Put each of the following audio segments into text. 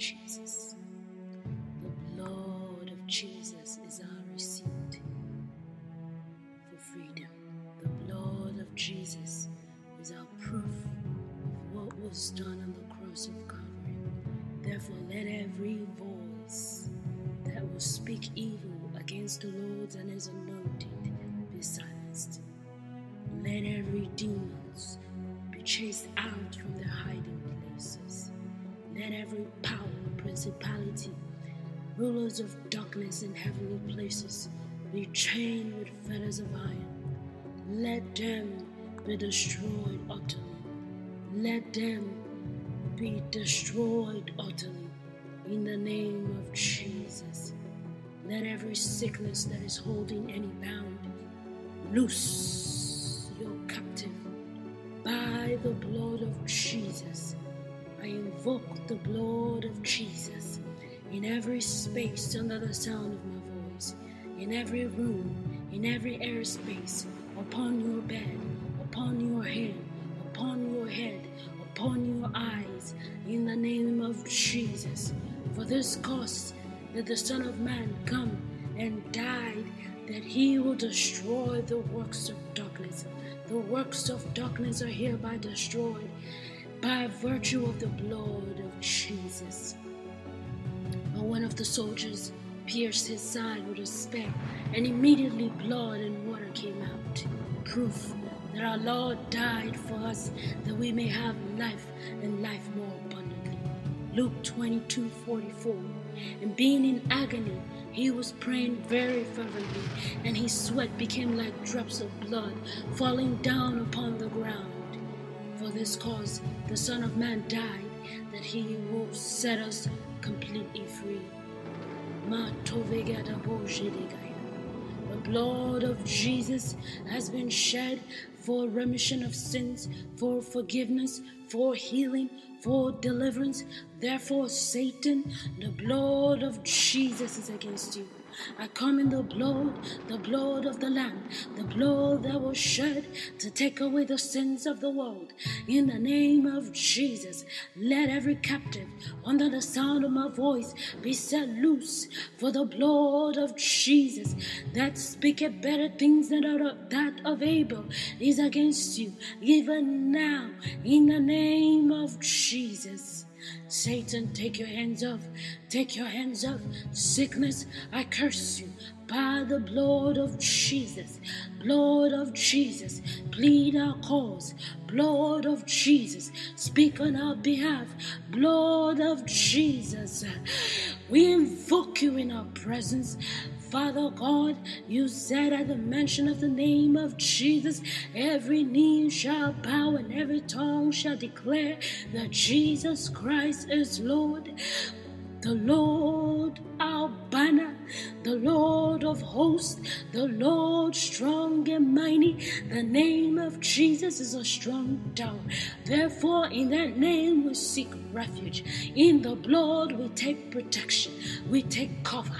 Jesus. The blood of Jesus is our receipt for freedom. The blood of Jesus is our proof of what was done on the cross of Calvary. Therefore, let every voice that will speak evil against the Lord and his anointed Let every power, principality, rulers of darkness in heavenly places be chained with fetters of iron. Let them be destroyed utterly. Let them be destroyed utterly in the name of Jesus. Let every sickness that is holding any bound loose your captive by the blood of Jesus. I invoke the blood of Jesus in every space under the sound of my voice, in every room, in every airspace, upon your bed, upon your hand, upon your head, upon your eyes, in the name of Jesus. For this cause that the Son of Man come and died, that he will destroy the works of darkness. The works of darkness are hereby destroyed by virtue of the blood of Jesus. But one of the soldiers pierced his side with a spear, and immediately blood and water came out. Proof that our Lord died for us that we may have life and life more abundantly. Luke 22 44. And being in agony, he was praying very fervently, and his sweat became like drops of blood falling down upon the ground. For this cause the Son of Man died, that he will set us completely free. The blood of Jesus has been shed for remission of sins, for forgiveness, for healing, for deliverance. Therefore, Satan, the blood of Jesus is against you. I come in the blood, the blood of the Lamb, the blood that was shed to take away the sins of the world. In the name of Jesus, let every captive under the sound of my voice be set loose for the blood of Jesus that speaketh better things than that of Abel is against you, even now, in the name of Jesus. Satan, take your hands off. Take your hands off. Sickness, I curse you by the blood of Jesus. Blood of Jesus, plead our cause. Blood of Jesus, speak on our behalf. Blood of Jesus, we invoke you in our presence. Father God, you said at the mention of the name of Jesus, every knee shall bow and every tongue shall declare that Jesus Christ is Lord. The Lord our banner, the Lord of hosts, the Lord strong and mighty. The name of Jesus is a strong tower. Therefore, in that name we seek refuge. In the blood we take protection, we take cover.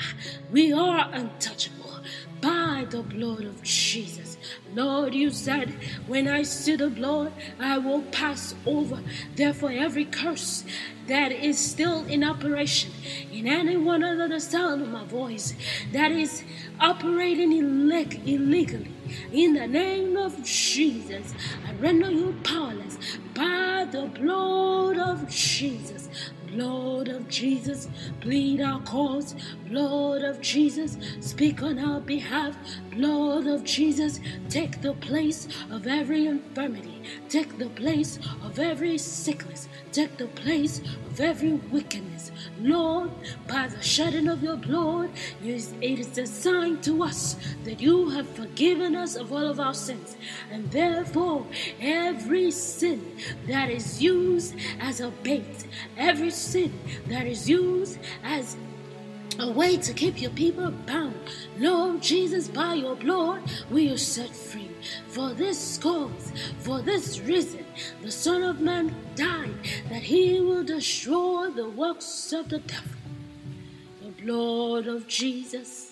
We are untouchable by the blood of Jesus. Lord, you said, when I see the blood, I will pass over. Therefore, every curse that is still in operation in anyone under the sound of my voice that is operating illeg- illegally, in the name of Jesus, I render you powerless by the blood of Jesus. Blood of Jesus, plead our cause. Blood of Jesus, speak on our behalf. Blood of Jesus, take the place of every infirmity. Take the place of every sickness. Take the place of every wickedness. Lord, by the shedding of your blood, it is a sign to us that you have forgiven us of all of our sins. And therefore, every sin that is used as a bait, every sin that is used as a way to keep your people bound. Lord Jesus, by your blood, we are set free. For this cause, for this reason, the Son of Man died, that he will destroy the works of the devil. The blood of Jesus,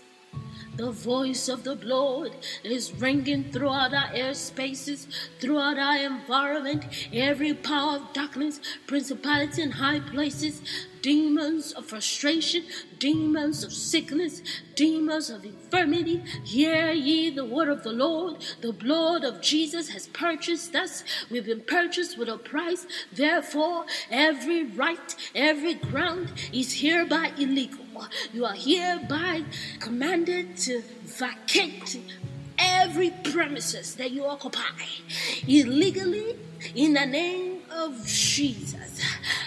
The voice of the Lord is ringing throughout our airspaces, throughout our environment. Every power of darkness, principality and high places, demons of frustration, demons of sickness, demons of infirmity. Hear ye the word of the Lord. The blood of Jesus has purchased us. We've been purchased with a price. Therefore, every right, every ground is hereby illegal. You are hereby commanded to vacate every premises that you occupy illegally in the name of Jesus.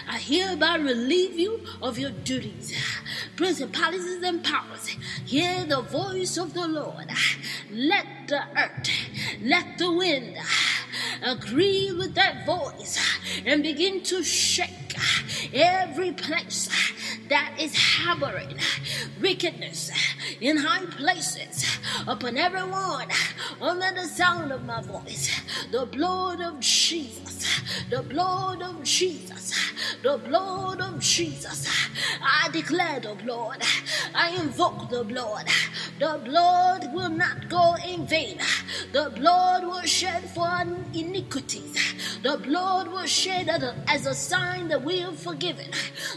I hereby relieve you of your duties. Principalities and powers, hear the voice of the Lord. Let the earth, let the wind agree with that voice and begin to shake every place that is harboring wickedness in high places upon everyone under the sound of my voice. The blood of Jesus, the blood of Jesus, the blood of Jesus. I declare the blood, I invoke the blood. The blood will not go in vain. The blood will shed for iniquities. The blood was shed as a sign that we are forgiven.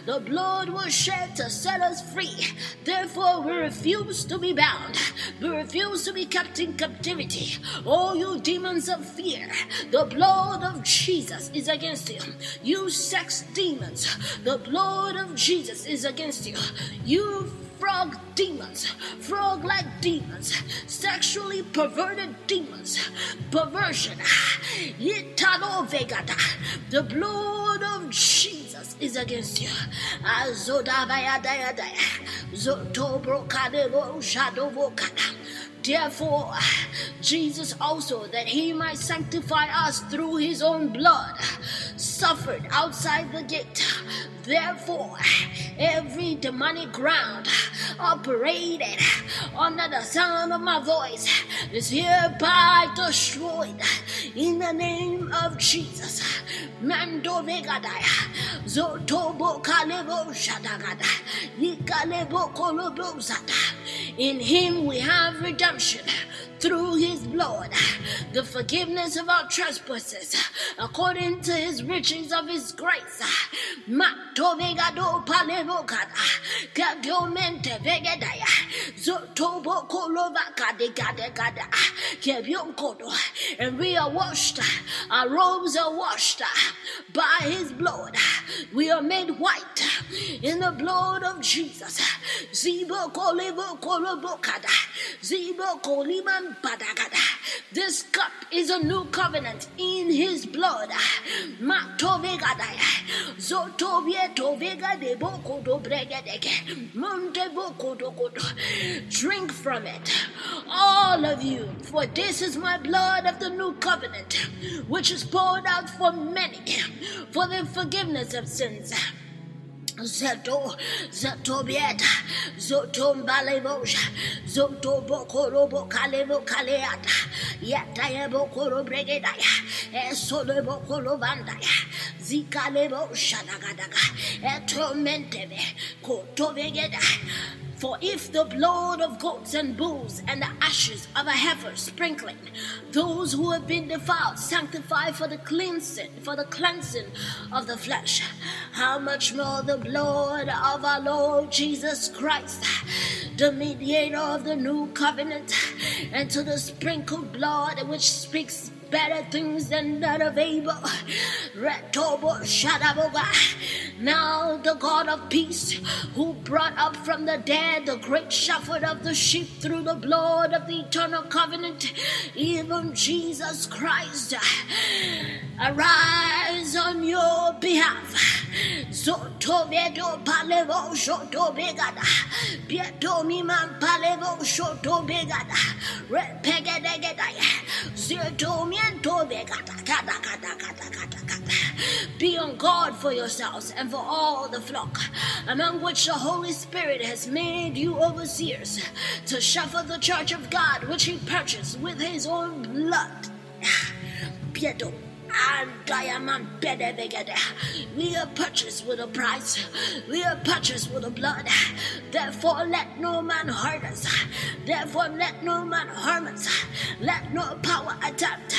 The blood was shed to set us free. Therefore, we refuse to be bound. We refuse to be kept in captivity. Oh, you demons of fear, the blood of Jesus is against you. You sex demons, the blood of Jesus is against you. You frog demons, frog like demons, sexually perverted demons, perversion. The blood of Jesus is against you. Therefore, Jesus also, that he might sanctify us through his own blood, suffered outside the gate. Therefore, every demonic ground operated under the sound of my voice is hereby destroyed in the name of Jesus. Mando vegadaya, zotobo kalebo shadagada, yikalebo kolobo zata. In him we have redemption through his blood, the forgiveness of our trespasses, according to his riches of his grace. Matovegado palevokada, kadiomente vegadaya, zotobo kolovaka de gada gada, and we are washed, our robes are washed by his blood. We are made white in the blood of Jesus. Zibo kolevo kolobokada, zibo koliman this cup is a new covenant in his blood. Drink from it, all of you, for this is my blood of the new covenant, which is poured out for many for the forgiveness of sins. Zeto, Zeto Bieta, Zotom Balevosha, Zoto Bokorobo Kalevo Kaleata, Yatayabo Koro Bregedaya, Esolebo Kolovandaya, Zikalebo Shadagadaga, Etormentebe, Kotovegeda. For if the blood of goats and bulls and the ashes of a heifer sprinkling, those who have been defiled sanctify for the cleansing, for the cleansing of the flesh, how much more the blood of our Lord Jesus Christ, the mediator of the new covenant, and to the sprinkled blood which speaks better things than that of Abel. Now the God of peace, who brought up from the dead the great shepherd of the sheep through the blood of the eternal covenant, even Jesus Christ, arise on your behalf. Zotovedo palevo shoto begada. Pieto miman palevo shoto begada. Begada. Kata kata kata kata kata. Be on guard for yourselves and for all the flock, among which the Holy Spirit has made you overseers, to shepherd the church of God, which he purchased with his own blood. Pieto And diamond We are purchased with a price. We are purchased with a blood. Therefore, let no man hurt us. Therefore, let no man harm us. Let no power attempt.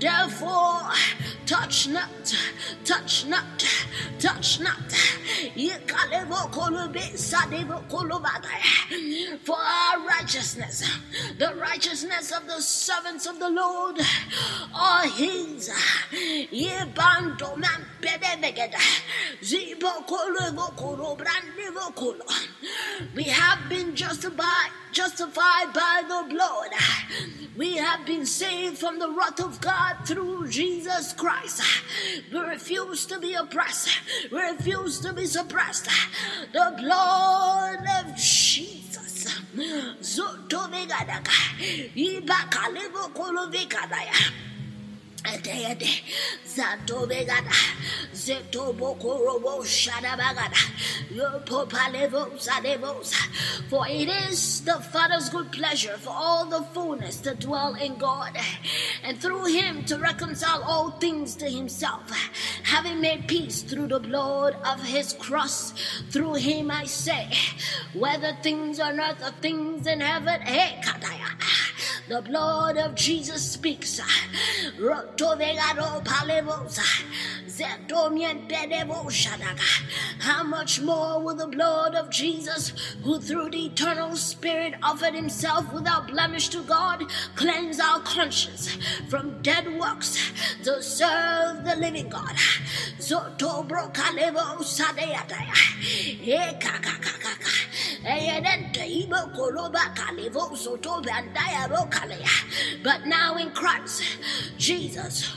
Therefore, touch not, touch not, touch not. For our righteousness, the righteousness of the servants of the Lord are his. We have been justified, justified by the blood. We have been saved from the wrath of God through Jesus Christ. We refuse to be oppressed. We refuse to be suppressed. The blood of Jesus. Zoto vegadaka. Ibakalevo kolo vegadaya. Adede, Zato Begada, Zeto Bokorobo Shadabagada, Yopopalevos Adevos. For it is the Father's good pleasure for all the fullness to dwell in God, and through him to reconcile all things to himself, having made peace through the blood of his cross. Through him I say, whether things on earth or things in heaven, eh, hey, Kataya. The blood of Jesus speaks. How much more will the blood of Jesus, who through the eternal Spirit offered himself without blemish to God, cleanse our conscience from dead works to serve the living God? Zoto brokalevo sadeataya. But now in Christ Jesus,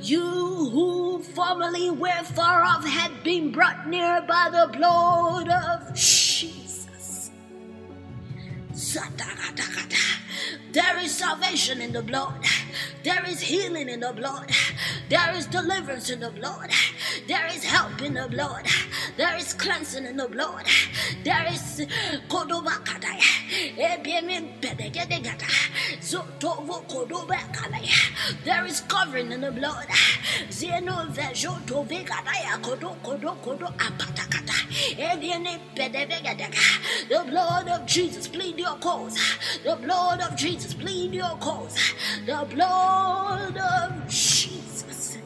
you who formerly were far off have been brought near by the blood of Jesus. There is salvation in the blood. There is healing in the blood. There is deliverance in the blood. There is help in the blood. There is cleansing in the blood. There is. There is covering in the blood. Zeno vejo to vegadaya kodo kodo kodo apatakata. The blood of Jesus, plead your cause. The blood of Jesus, plead your cause. The blood of Jesus.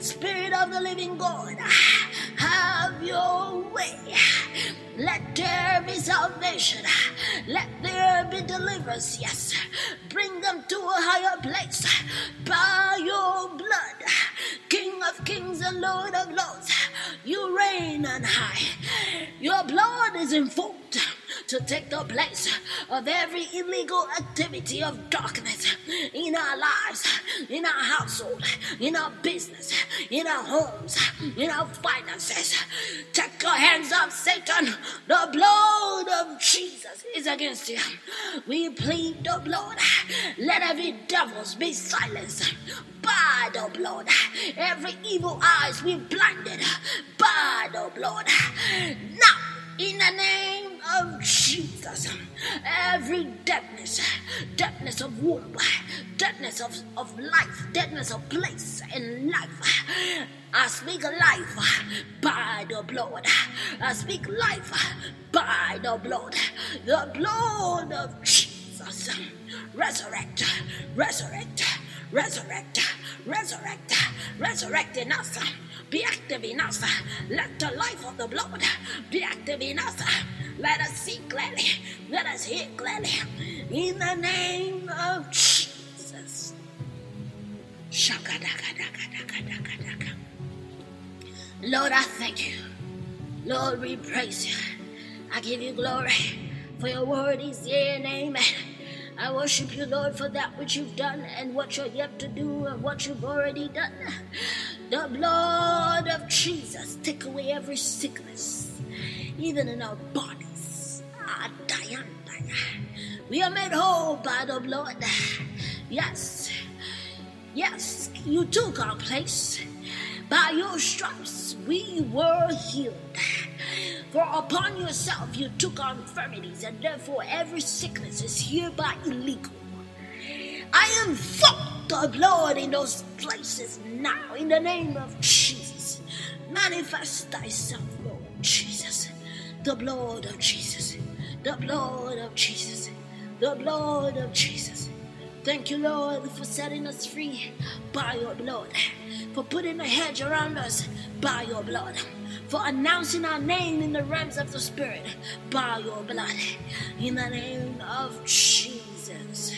Spirit of the living God, have your way. Let there Let there be deliverance. Yes. Bring them to a higher place by your blood. King of kings and Lord of lords, you reign on high. Your blood is invoked to take the place of every illegal activity of darkness in our lives, in our household, in our business, in our homes, in our finances. Your hands up, Satan. The blood of Jesus is against you. We plead the blood. Let every devils be silenced by the blood. Every evil eyes be blinded by the blood. Now in the name of Jesus. Every deadness, deadness of womb, deadness of, of life, deadness of place in life. I speak life by the blood. I speak life by the blood. The blood of Jesus. Resurrect, resurrect, resurrect, resurrect, resurrect in us be active us. Let the life of the blood be active us. Let us see clearly. Let us hear clearly. In the name of Jesus. Lord, I thank you. Lord, we praise you. I give you glory for your word is yea and amen. I worship you, Lord, for that which you've done and what you're yet to do and what you've already done. The blood of Jesus take away every sickness, even in our bodies. Ah, we are made whole by the blood. Yes, yes, you took our place. By your stripes we were healed. For upon yourself you took our infirmities, and therefore every sickness is hereby illegal. I am full the blood in those places now, in the name of Jesus. Manifest thyself, Lord Jesus. The blood of Jesus. The blood of Jesus. The blood of Jesus. Thank you, Lord, for setting us free by your blood, for putting a hedge around us by your blood, for announcing our name in the realms of the Spirit by your blood. In the name of Jesus.